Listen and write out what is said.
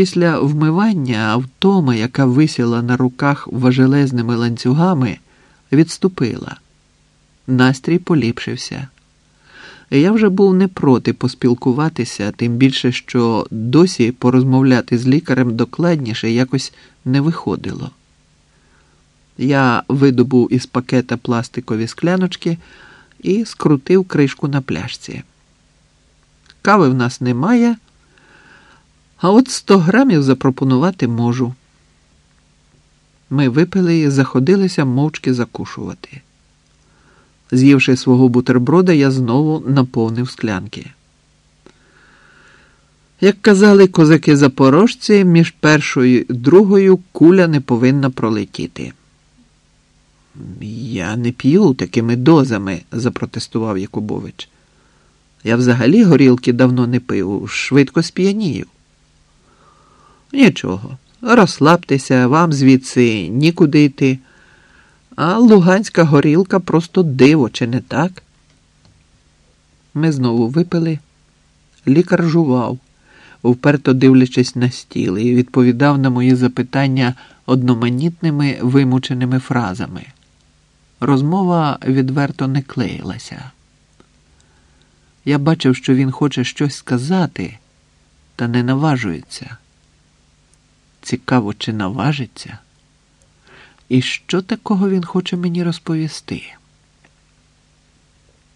після вмивання втома, яка висіла на руках важелезними ланцюгами, відступила. Настрій поліпшився. Я вже був не проти поспілкуватися, тим більше, що досі порозмовляти з лікарем докладніше якось не виходило. Я видобув із пакета пластикові скляночки і скрутив кришку на пляшці. Кави в нас немає, а от 100 грамів запропонувати можу. Ми випили і заходилися мовчки закушувати. З'ївши свого бутерброда, я знову наповнив склянки. Як казали козаки запорожці, між першою і другою куля не повинна пролетіти. Я не п'ю такими дозами, запротестував Якубович. Я взагалі горілки давно не пив, швидко сп'янію. Нічого, розслабтеся, вам звідси нікуди йти. А луганська горілка просто диво, чи не так? Ми знову випили. Лікар жував, вперто дивлячись на стіл, і відповідав на мої запитання одноманітними вимученими фразами. Розмова відверто не клеїлася. Я бачив, що він хоче щось сказати, та не наважується. Цікаво, чи наважиться? І що такого він хоче мені розповісти?